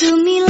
তুমি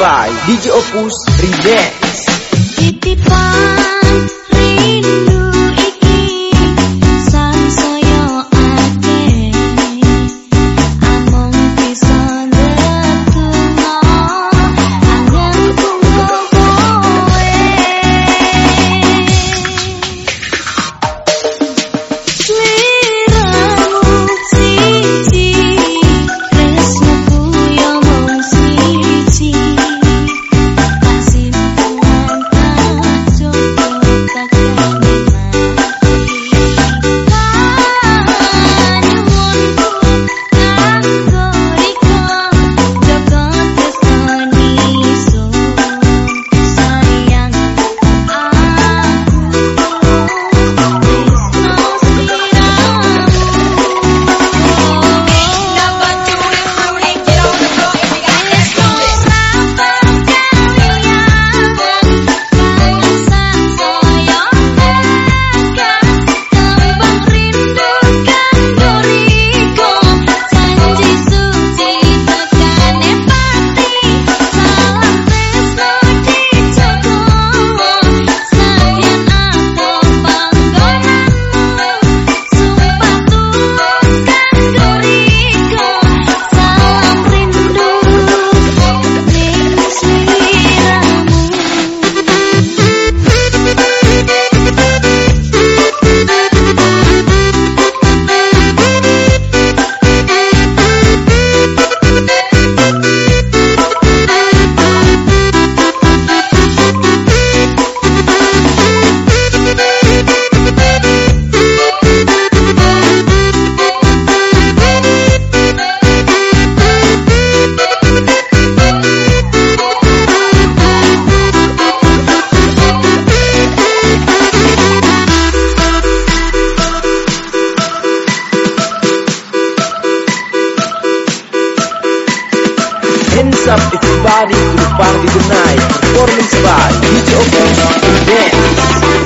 by DJ Opus Remix up everybody to the party tonight Performance by DJ Opus Dance